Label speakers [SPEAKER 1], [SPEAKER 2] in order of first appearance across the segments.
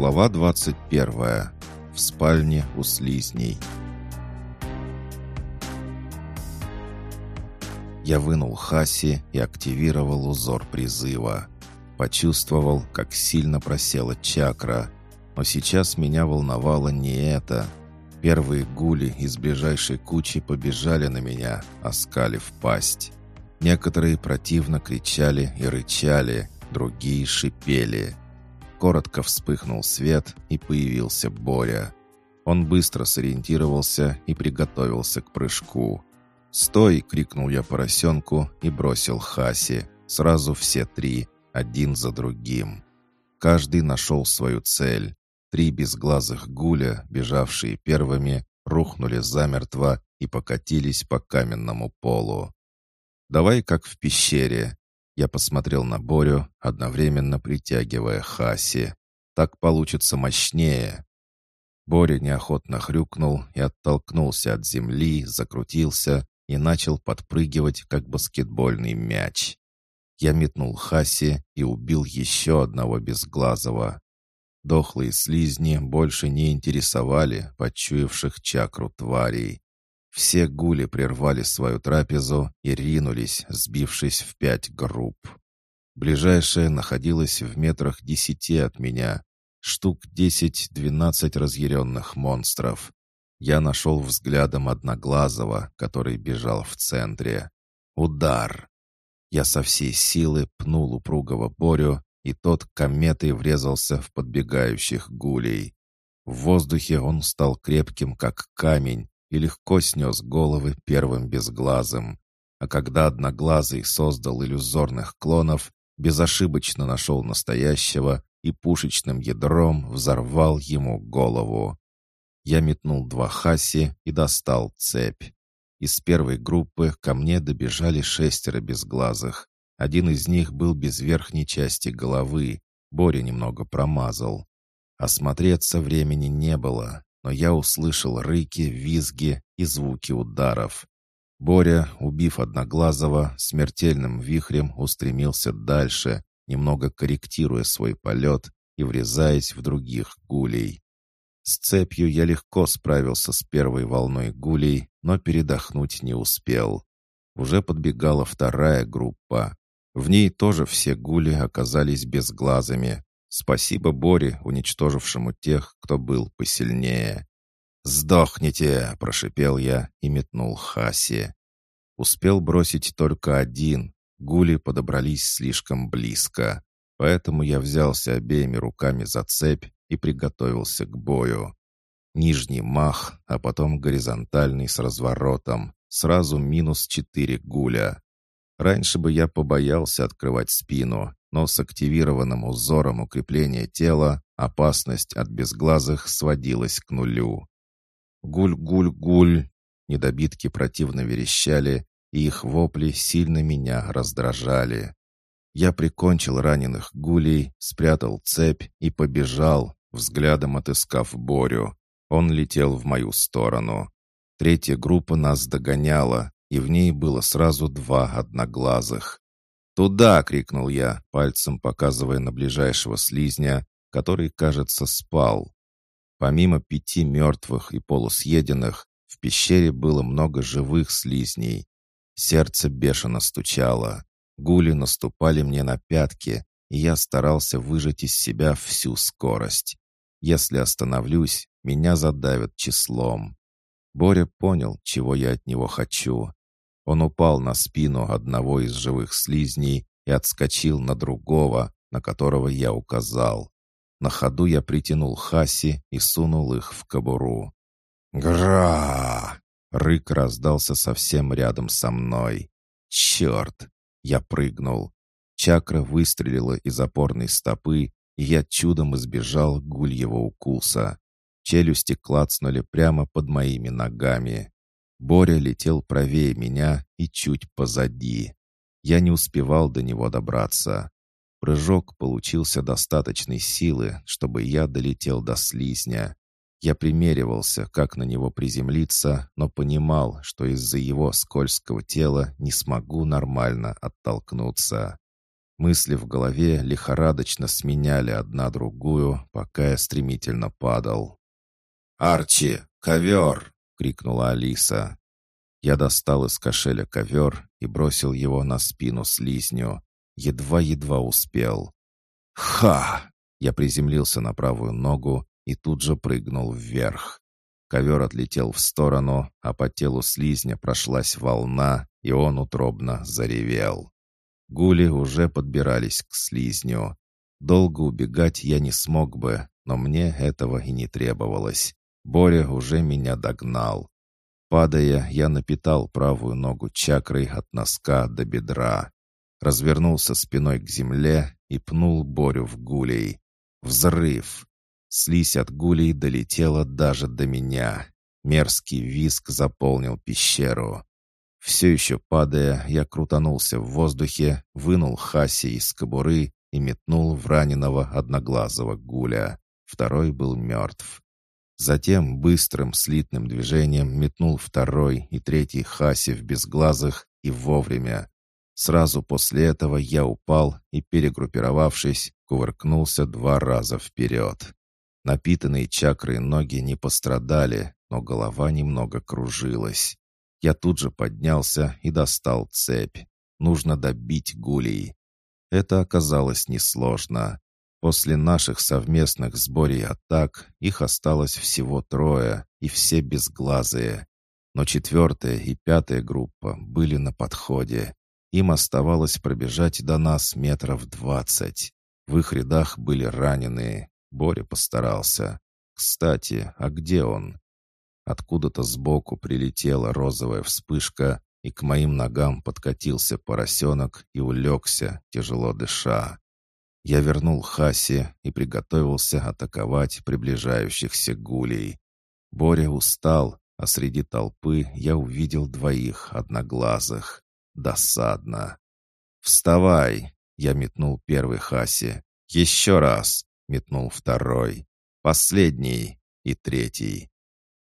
[SPEAKER 1] Глава 21. В спальне у слизней. Я вынул Хаси и активировал узор призыва. Почувствовал, как сильно просела чакра. Но сейчас меня волновало не это. Первые гули из ближайшей кучи побежали на меня, оскалив пасть. Некоторые противно кричали и рычали, другие шипели. Коротко вспыхнул свет, и появился Боря. Он быстро сориентировался и приготовился к прыжку. «Стой!» — крикнул я поросенку и бросил Хаси. Сразу все три, один за другим. Каждый нашел свою цель. Три безглазых гуля, бежавшие первыми, рухнули замертво и покатились по каменному полу. «Давай как в пещере. Я посмотрел на Борю, одновременно притягивая Хаси. «Так получится мощнее». Боря неохотно хрюкнул и оттолкнулся от земли, закрутился и начал подпрыгивать, как баскетбольный мяч. Я метнул Хаси и убил еще одного безглазого. Дохлые слизни больше не интересовали почуявших чакру тварей. Все гули прервали свою трапезу и ринулись, сбившись в пять групп. Ближайшая находилась в метрах десяти от меня. Штук десять-двенадцать разъяренных монстров. Я нашел взглядом Одноглазого, который бежал в центре. Удар! Я со всей силы пнул упругого Борю, и тот кометой врезался в подбегающих гулей. В воздухе он стал крепким, как камень, и легко снес головы первым безглазым. А когда одноглазый создал иллюзорных клонов, безошибочно нашел настоящего и пушечным ядром взорвал ему голову. Я метнул два хаси и достал цепь. Из первой группы ко мне добежали шестеро безглазых. Один из них был без верхней части головы. Боря немного промазал. Осмотреться времени не было но я услышал рыки, визги и звуки ударов. Боря, убив Одноглазого, смертельным вихрем устремился дальше, немного корректируя свой полет и врезаясь в других гулей. С цепью я легко справился с первой волной гулей, но передохнуть не успел. Уже подбегала вторая группа. В ней тоже все гули оказались безглазыми, Спасибо Боре, уничтожившему тех, кто был посильнее. «Сдохните!» — прошипел я и метнул Хаси. Успел бросить только один. Гули подобрались слишком близко. Поэтому я взялся обеими руками за цепь и приготовился к бою. Нижний мах, а потом горизонтальный с разворотом. Сразу минус четыре гуля. Раньше бы я побоялся открывать спину, но с активированным узором укрепления тела опасность от безглазых сводилась к нулю. «Гуль-гуль-гуль!» Недобитки противно верещали, и их вопли сильно меня раздражали. Я прикончил раненых гулей, спрятал цепь и побежал, взглядом отыскав Борю. Он летел в мою сторону. Третья группа нас догоняла, и в ней было сразу два одноглазых. «Туда!» — крикнул я, пальцем показывая на ближайшего слизня, который, кажется, спал. Помимо пяти мертвых и полусъеденных, в пещере было много живых слизней. Сердце бешено стучало. Гули наступали мне на пятки, и я старался выжать из себя всю скорость. Если остановлюсь, меня задавят числом. Боря понял, чего я от него хочу. Он упал на спину одного из живых слизней и отскочил на другого, на которого я указал. На ходу я притянул Хаси и сунул их в кобуру. «Гра!» Рык раздался совсем рядом со мной. «Черт!» Я прыгнул. Чакра выстрелила из опорной стопы, и я чудом избежал гульего укуса. Челюсти клацнули прямо под моими ногами. Боря летел правее меня и чуть позади. Я не успевал до него добраться. Прыжок получился достаточной силы, чтобы я долетел до слизня. Я примеривался, как на него приземлиться, но понимал, что из-за его скользкого тела не смогу нормально оттолкнуться. Мысли в голове лихорадочно сменяли одна другую, пока я стремительно падал. «Арчи, ковер!» — крикнула Алиса. Я достал из кошеля ковер и бросил его на спину слизню. Едва-едва успел. «Ха!» Я приземлился на правую ногу и тут же прыгнул вверх. Ковер отлетел в сторону, а по телу слизня прошлась волна, и он утробно заревел. Гули уже подбирались к слизню. Долго убегать я не смог бы, но мне этого и не требовалось. Боря уже меня догнал. Падая, я напитал правую ногу чакрой от носка до бедра. Развернулся спиной к земле и пнул Борю в гулей. Взрыв! Слизь от гулей долетела даже до меня. Мерзкий виск заполнил пещеру. Все еще падая, я крутанулся в воздухе, вынул Хаси из кобуры и метнул в раненого одноглазого гуля. Второй был мертв. Затем быстрым слитным движением метнул второй и третий Хаси в безглазых и вовремя. Сразу после этого я упал и, перегруппировавшись, кувыркнулся два раза вперед. Напитанные чакры ноги не пострадали, но голова немного кружилась. Я тут же поднялся и достал цепь. Нужно добить гулей. Это оказалось несложно. После наших совместных сборей атак их осталось всего трое, и все безглазые. Но четвертая и пятая группа были на подходе. Им оставалось пробежать до нас метров двадцать. В их рядах были раненые, Боря постарался. Кстати, а где он? Откуда-то сбоку прилетела розовая вспышка, и к моим ногам подкатился поросенок и улегся, тяжело дыша. Я вернул Хаси и приготовился атаковать приближающихся гулей. Боря устал, а среди толпы я увидел двоих одноглазых. Досадно. «Вставай!» — я метнул первый Хаси. «Еще раз!» метнул второй, последний и третий.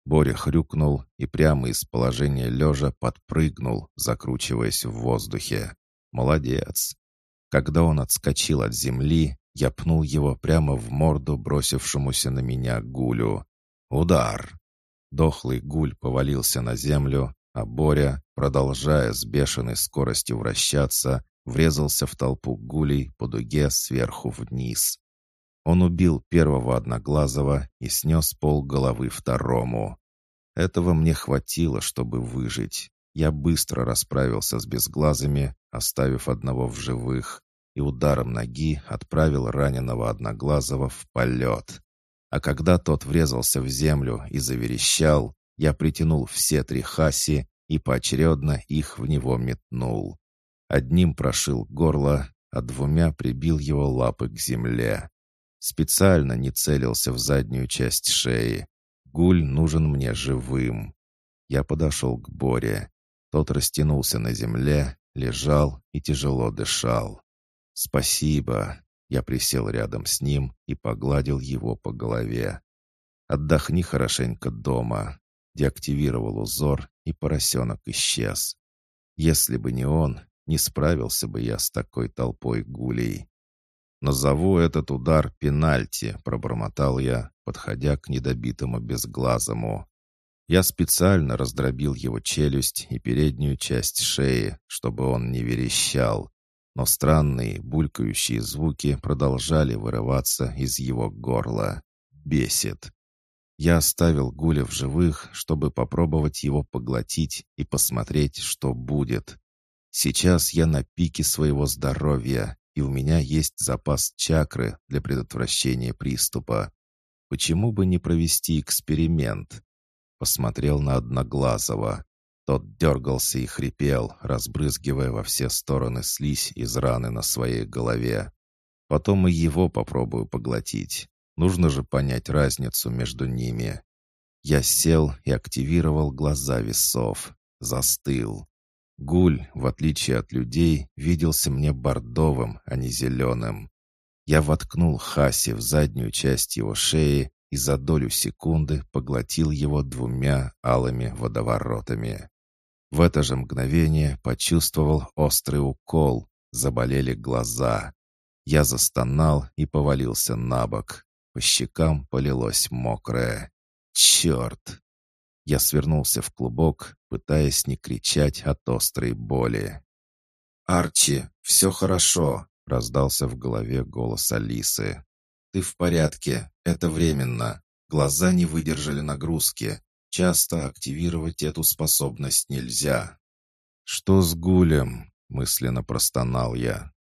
[SPEAKER 1] Боря хрюкнул и прямо из положения лежа подпрыгнул, закручиваясь в воздухе. Молодец. Когда он отскочил от земли, я пнул его прямо в морду бросившемуся на меня гулю. Удар! Дохлый гуль повалился на землю, а Боря, продолжая с бешеной скоростью вращаться, врезался в толпу гулей по дуге сверху вниз. Он убил первого одноглазого и снес пол головы второму. Этого мне хватило, чтобы выжить. Я быстро расправился с безглазыми, оставив одного в живых, и ударом ноги отправил раненого одноглазого в полет. А когда тот врезался в землю и заверещал, я притянул все три хаси и поочередно их в него метнул. Одним прошил горло, а двумя прибил его лапы к земле. Специально не целился в заднюю часть шеи. Гуль нужен мне живым. Я подошел к Боре. Тот растянулся на земле, лежал и тяжело дышал. «Спасибо!» Я присел рядом с ним и погладил его по голове. «Отдохни хорошенько дома». Деактивировал узор, и поросенок исчез. Если бы не он, не справился бы я с такой толпой гулей. «Назову этот удар пенальти», — пробормотал я, подходя к недобитому безглазому. Я специально раздробил его челюсть и переднюю часть шеи, чтобы он не верещал, но странные булькающие звуки продолжали вырываться из его горла. Бесит. Я оставил Гуля в живых, чтобы попробовать его поглотить и посмотреть, что будет. Сейчас я на пике своего здоровья, и у меня есть запас чакры для предотвращения приступа. Почему бы не провести эксперимент? Посмотрел на Одноглазого. Тот дергался и хрипел, разбрызгивая во все стороны слизь из раны на своей голове. Потом и его попробую поглотить. Нужно же понять разницу между ними. Я сел и активировал глаза весов. Застыл. Гуль, в отличие от людей, виделся мне бордовым, а не зеленым. Я воткнул Хаси в заднюю часть его шеи и за долю секунды поглотил его двумя алыми водоворотами. В это же мгновение почувствовал острый укол, заболели глаза. Я застонал и повалился на бок. По щекам полилось мокрое. «Черт!» Я свернулся в клубок, пытаясь не кричать от острой боли. «Арчи, все хорошо!» — раздался в голове голос Алисы. «Ты в порядке, это временно. Глаза не выдержали нагрузки. Часто активировать эту способность нельзя». «Что с Гулем?» — мысленно простонал я.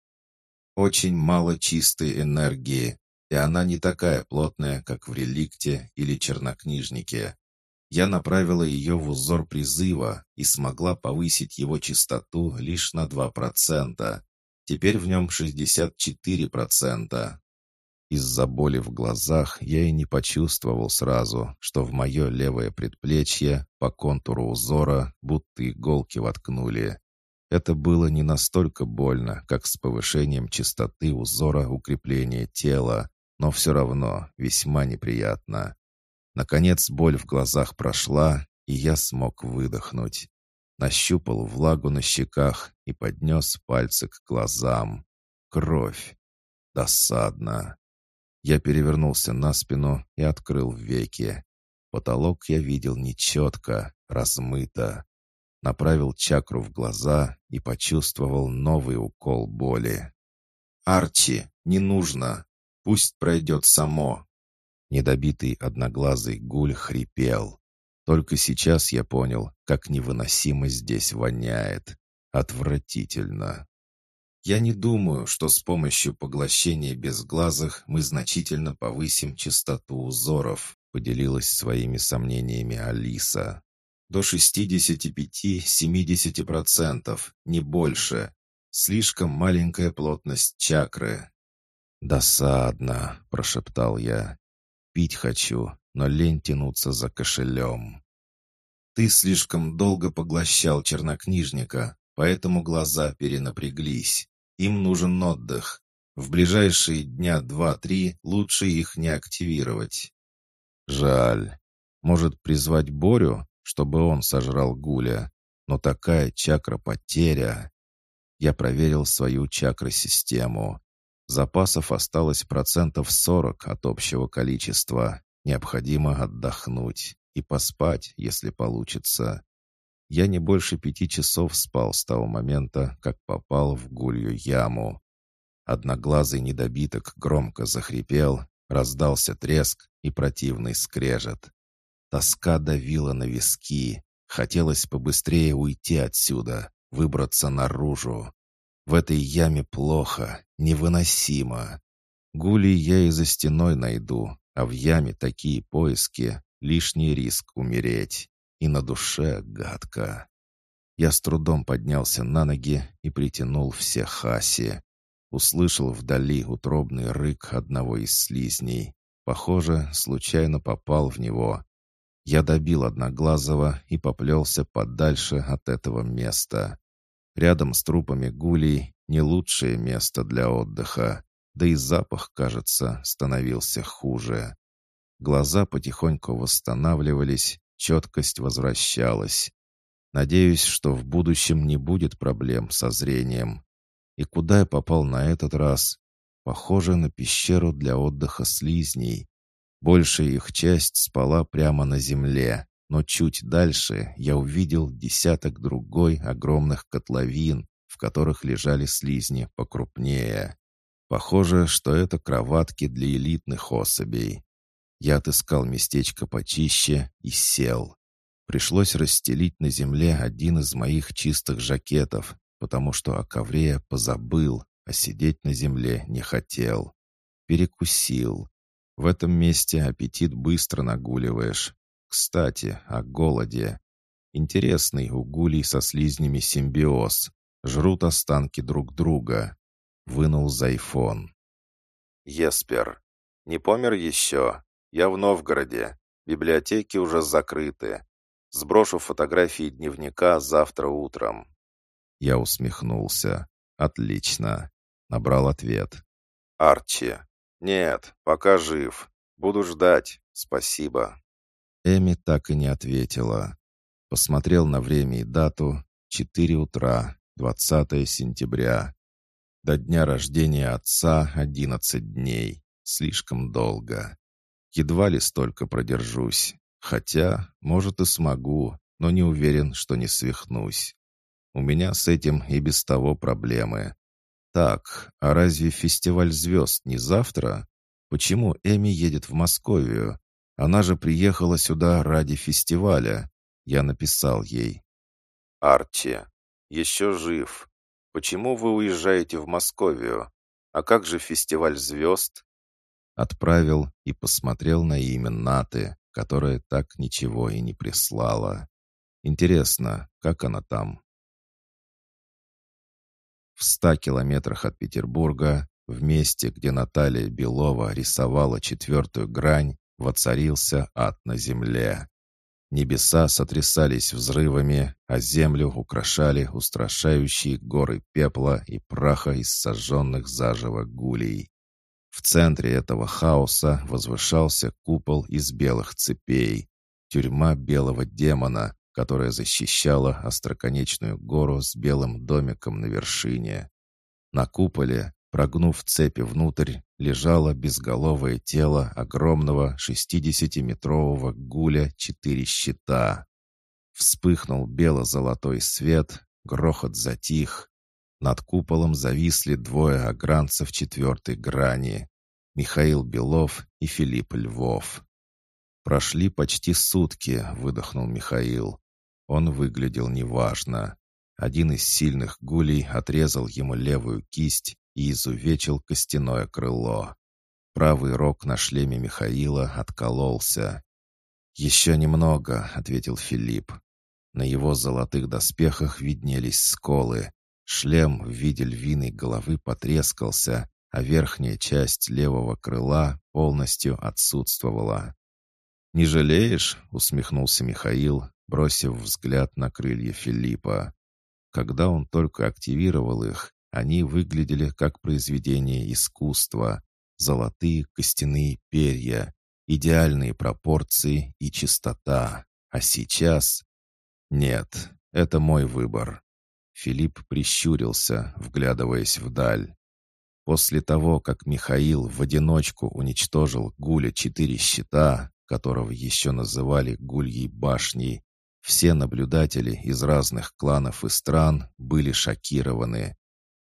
[SPEAKER 1] «Очень мало чистой энергии, и она не такая плотная, как в реликте или чернокнижнике. Я направила ее в узор призыва и смогла повысить его частоту лишь на 2%. Теперь в нем 64%. Из-за боли в глазах я и не почувствовал сразу, что в мое левое предплечье по контуру узора будто иголки воткнули. Это было не настолько больно, как с повышением частоты узора укрепления тела, но все равно весьма неприятно. Наконец боль в глазах прошла, и я смог выдохнуть. Нащупал влагу на щеках и поднес пальцы к глазам. Кровь. Досадно. Я перевернулся на спину и открыл веки. Потолок я видел нечетко, размыто. Направил чакру в глаза и почувствовал новый укол боли. «Арчи, не нужно! Пусть пройдет само!» Недобитый одноглазый гуль хрипел. Только сейчас я понял, как невыносимо здесь воняет. Отвратительно. Я не думаю, что с помощью поглощения безглазых мы значительно повысим частоту узоров, поделилась своими сомнениями Алиса. До 65-70%, не больше. Слишком маленькая плотность чакры. «Досадно», — прошептал я. «Пить хочу, но лень тянуться за кошелем». «Ты слишком долго поглощал чернокнижника, поэтому глаза перенапряглись. Им нужен отдых. В ближайшие дня два-три лучше их не активировать. Жаль. Может, призвать Борю, чтобы он сожрал Гуля? Но такая чакра-потеря... Я проверил свою чакросистему. Запасов осталось процентов 40 от общего количества. Необходимо отдохнуть и поспать, если получится. Я не больше пяти часов спал с того момента, как попал в гулью яму. Одноглазый недобиток громко захрипел, раздался треск и противный скрежет. Тоска давила на виски. Хотелось побыстрее уйти отсюда, выбраться наружу. В этой яме плохо, невыносимо. Гули я и за стеной найду, а в яме такие поиски — лишний риск умереть и на душе гадко. Я с трудом поднялся на ноги и притянул все хаси. Услышал вдали утробный рык одного из слизней. Похоже, случайно попал в него. Я добил Одноглазого и поплелся подальше от этого места. Рядом с трупами гулей не лучшее место для отдыха, да и запах, кажется, становился хуже. Глаза потихоньку восстанавливались, Четкость возвращалась. Надеюсь, что в будущем не будет проблем со зрением. И куда я попал на этот раз? Похоже на пещеру для отдыха слизней. Большая их часть спала прямо на земле, но чуть дальше я увидел десяток другой огромных котловин, в которых лежали слизни покрупнее. Похоже, что это кроватки для элитных особей. Я отыскал местечко почище и сел. Пришлось расстелить на земле один из моих чистых жакетов, потому что о ковре я позабыл, а сидеть на земле не хотел. Перекусил. В этом месте аппетит быстро нагуливаешь. Кстати, о голоде. Интересный у гулей со слизнями симбиоз. Жрут останки друг друга. Вынул зайфон. «Еспер, не помер еще?» Я в Новгороде. Библиотеки уже закрыты. Сброшу фотографии дневника завтра утром». Я усмехнулся. «Отлично». Набрал ответ. «Арчи. Нет, пока жив. Буду ждать. Спасибо». Эми так и не ответила. Посмотрел на время и дату. Четыре утра, 20 сентября. До дня рождения отца одиннадцать дней. Слишком долго. Едва ли столько продержусь. Хотя, может, и смогу, но не уверен, что не свихнусь. У меня с этим и без того проблемы. Так, а разве фестиваль звезд не завтра? Почему Эми едет в Московию? Она же приехала сюда ради фестиваля. Я написал ей. Арчи, еще жив. Почему вы уезжаете в Московию? А как же фестиваль звезд? Отправил и посмотрел на имя Наты, которая так ничего и не прислала. Интересно, как она там? В ста километрах от Петербурга, в месте, где Наталья Белова рисовала четвертую грань, воцарился ад на земле. Небеса сотрясались взрывами, а землю украшали устрашающие горы пепла и праха из сожженных заживо гулей. В центре этого хаоса возвышался купол из белых цепей, тюрьма белого демона, которая защищала остроконечную гору с белым домиком на вершине. На куполе, прогнув цепи внутрь, лежало безголовое тело огромного 60-метрового гуля четыре щита. Вспыхнул бело-золотой свет, грохот затих, над куполом зависли двое огранцев четвертой грани. Михаил Белов и Филипп Львов. «Прошли почти сутки», — выдохнул Михаил. Он выглядел неважно. Один из сильных гулей отрезал ему левую кисть и изувечил костяное крыло. Правый рог на шлеме Михаила откололся. «Еще немного», — ответил Филипп. На его золотых доспехах виднелись сколы, Шлем в виде львиной головы потрескался, а верхняя часть левого крыла полностью отсутствовала. «Не жалеешь?» — усмехнулся Михаил, бросив взгляд на крылья Филиппа. Когда он только активировал их, они выглядели как произведение искусства. Золотые костяные перья, идеальные пропорции и чистота. А сейчас... Нет, это мой выбор. Филипп прищурился, вглядываясь вдаль. После того, как Михаил в одиночку уничтожил Гуля четыре щита, которого еще называли Гульей башней, все наблюдатели из разных кланов и стран были шокированы.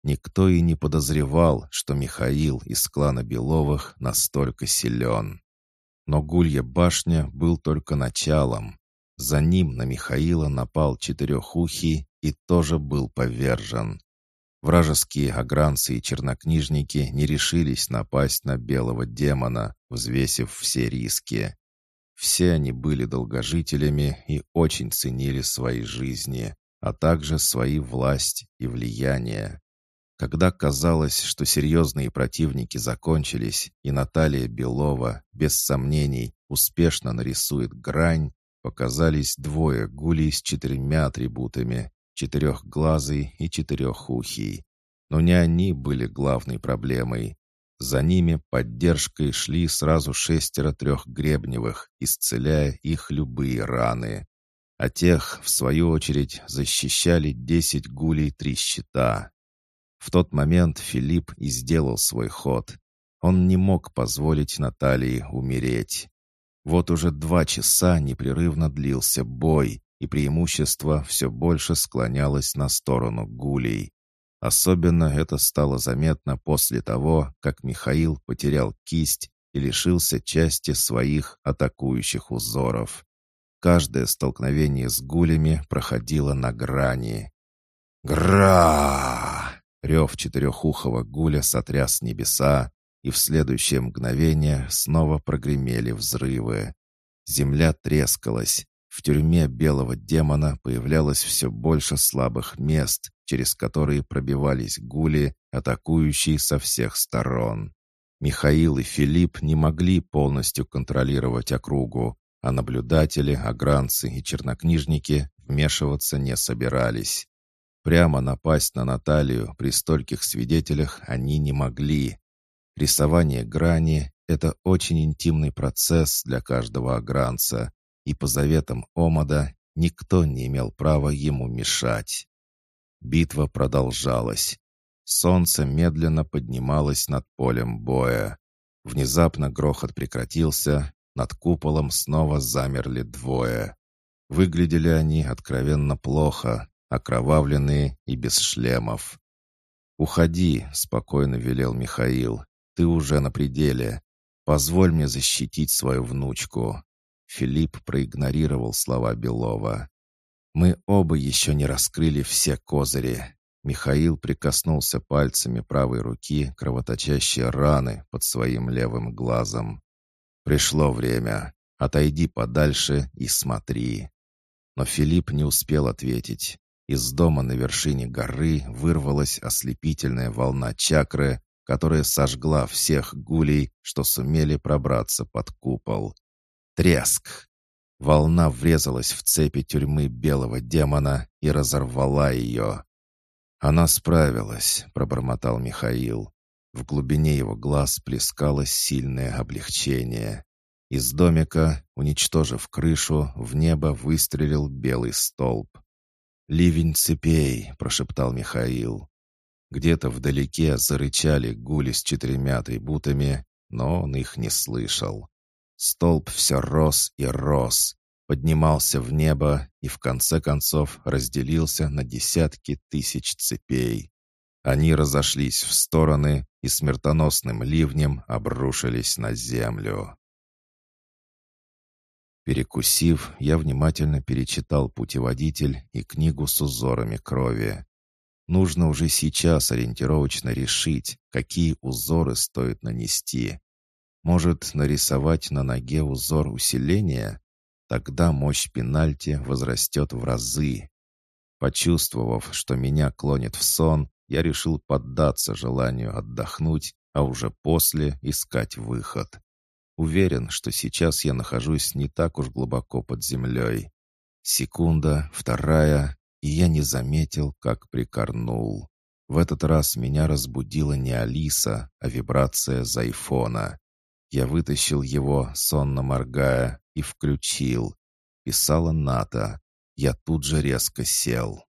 [SPEAKER 1] Никто и не подозревал, что Михаил из клана Беловых настолько силен. Но Гулья башня был только началом. За ним на Михаила напал Четырехухий и тоже был повержен. Вражеские агранцы и чернокнижники не решились напасть на белого демона, взвесив все риски. Все они были долгожителями и очень ценили свои жизни, а также свои власть и влияние. Когда казалось, что серьезные противники закончились, и Наталья Белова, без сомнений, успешно нарисует грань, Показались двое гулей с четырьмя атрибутами, четырехглазый и четырехухий. Но не они были главной проблемой. За ними поддержкой шли сразу шестеро трехгребневых, исцеляя их любые раны. А тех, в свою очередь, защищали десять гулей три щита. В тот момент Филипп и сделал свой ход. Он не мог позволить Наталье умереть. Вот уже два часа непрерывно длился бой, и преимущество все больше склонялось на сторону гулей. Особенно это стало заметно после того, как Михаил потерял кисть и лишился части своих атакующих узоров. Каждое столкновение с гулями проходило на грани. «Гра!» Рев четырехухого гуля сотряс небеса, и в следующее мгновение снова прогремели взрывы. Земля трескалась. В тюрьме белого демона появлялось все больше слабых мест, через которые пробивались гули, атакующие со всех сторон. Михаил и Филипп не могли полностью контролировать округу, а наблюдатели, агранцы и чернокнижники вмешиваться не собирались. Прямо напасть на Наталью при стольких свидетелях они не могли, Рисование грани — это очень интимный процесс для каждого агранца, и по заветам Омада никто не имел права ему мешать. Битва продолжалась. Солнце медленно поднималось над полем боя. Внезапно грохот прекратился, над куполом снова замерли двое. Выглядели они откровенно плохо, окровавленные и без шлемов. «Уходи», — спокойно велел Михаил. «Ты уже на пределе. Позволь мне защитить свою внучку». Филипп проигнорировал слова Белова. «Мы оба еще не раскрыли все козыри». Михаил прикоснулся пальцами правой руки кровоточащей раны под своим левым глазом. «Пришло время. Отойди подальше и смотри». Но Филипп не успел ответить. Из дома на вершине горы вырвалась ослепительная волна чакры, которая сожгла всех гулей, что сумели пробраться под купол. Треск! Волна врезалась в цепи тюрьмы белого демона и разорвала ее. «Она справилась», — пробормотал Михаил. В глубине его глаз плескалось сильное облегчение. Из домика, уничтожив крышу, в небо выстрелил белый столб. «Ливень цепей», — прошептал Михаил. Где-то вдалеке зарычали гули с четырьмя атрибутами, но он их не слышал. Столб все рос и рос, поднимался в небо и в конце концов разделился на десятки тысяч цепей. Они разошлись в стороны и смертоносным ливнем обрушились на землю. Перекусив, я внимательно перечитал путеводитель и книгу с узорами крови. Нужно уже сейчас ориентировочно решить, какие узоры стоит нанести. Может, нарисовать на ноге узор усиления? Тогда мощь пенальти возрастет в разы. Почувствовав, что меня клонит в сон, я решил поддаться желанию отдохнуть, а уже после искать выход. Уверен, что сейчас я нахожусь не так уж глубоко под землей. Секунда, вторая, и я не заметил, как прикорнул. В этот раз меня разбудила не Алиса, а вибрация с айфона. Я вытащил его, сонно моргая, и включил. Писала Ната. Я тут же резко сел.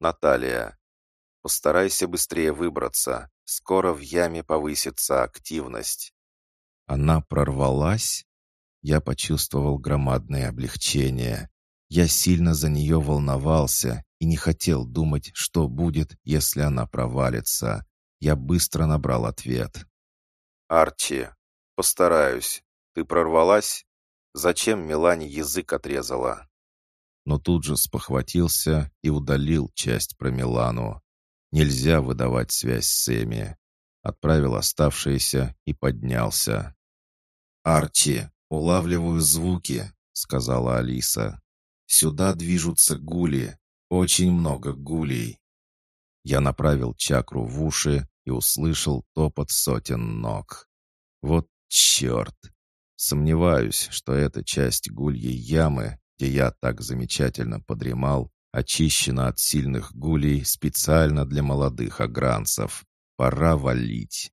[SPEAKER 1] «Наталья, постарайся быстрее выбраться. Скоро в яме повысится активность». Она прорвалась? Я почувствовал громадное облегчение. Я сильно за нее волновался и не хотел думать, что будет, если она провалится. Я быстро набрал ответ. «Арчи, постараюсь. Ты прорвалась?» Зачем Милане язык отрезала? Но тут же спохватился и удалил часть про Милану. Нельзя выдавать связь с Эми. Отправил оставшиеся и поднялся. «Арчи, улавливаю звуки», — сказала Алиса. «Сюда движутся гули. Очень много гулей». Я направил чакру в уши и услышал топот сотен ног. «Вот черт! Сомневаюсь, что эта часть гульей ямы, где я так замечательно подремал, очищена от сильных гулей специально для молодых агранцев. Пора валить.